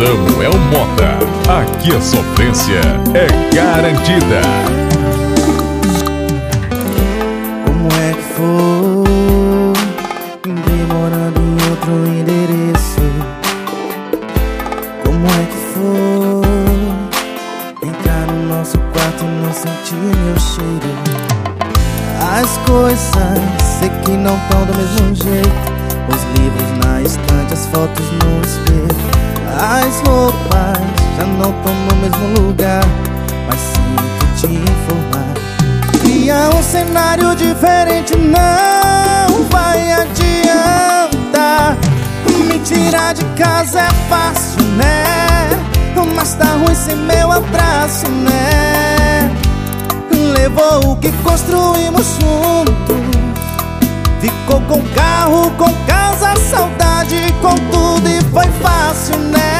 Samuel Mota. Aqui a sofrência é garantida. Como é que foi? Demorando em outro endereço. Como é que foi? Entrar no nosso quarto e não sentir meu cheiro. As coisas sei que não estão do mesmo jeito. Os livros na estante, as fotos no espelho. Mesmo lugar. Mas sinto te informar. Cria um cenário diferente, não vai adiantar. Me tirar de casa é fácil, né? Mas tá ruim sem meu abraço, né? Levou o que construímos juntos. Ficou com carro, com casa, saudade, com tudo e foi fácil, né?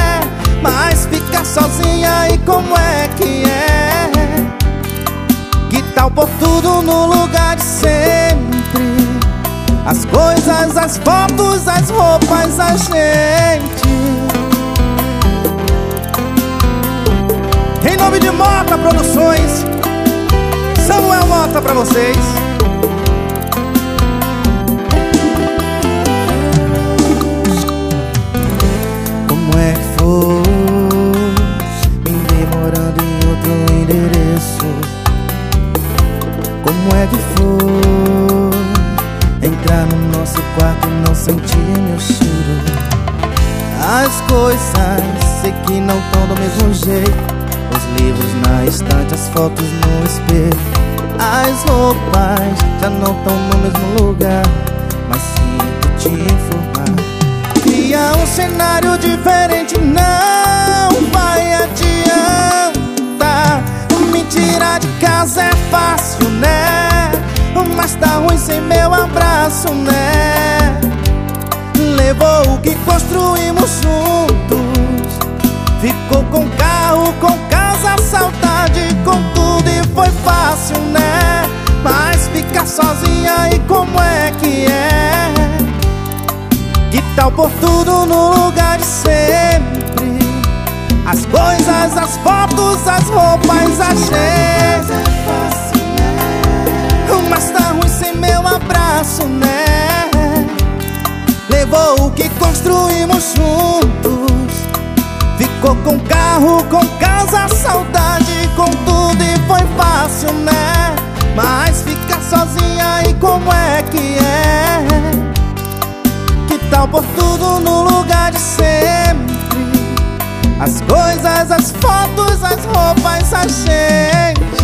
Mas ficar sozinha e como é que é? Que tal por tudo no lugar de sempre? As coisas, as fotos, as roupas, a gente. Em nome de Mota Produções, Samuel Mota pra vocês. Como é que foi? Entrar no nosso quarto e não sentir meu cheiro. As coisas sei que não estão do mesmo jeito. Os livros na estante, as fotos no espelho. As roupas já não estão no mesmo lugar. Mas sinto te informar. Cria um cenário diferente, não ruim sem meu abraço, né? Levou o que construímos juntos. Ficou com carro, com casa, saudade, com tudo e foi fácil, né? Mas ficar sozinha e como é que é? Que tal por tudo no lugar de sempre? As coisas, as fotos, as roupas, a gente. Construímos juntos. Ficou com carro, com casa, saudade, com tudo e foi fácil, né? Mas ficar sozinha e como é que é? Que tal por tudo no lugar de sempre? As coisas, as fotos, as roupas, a gente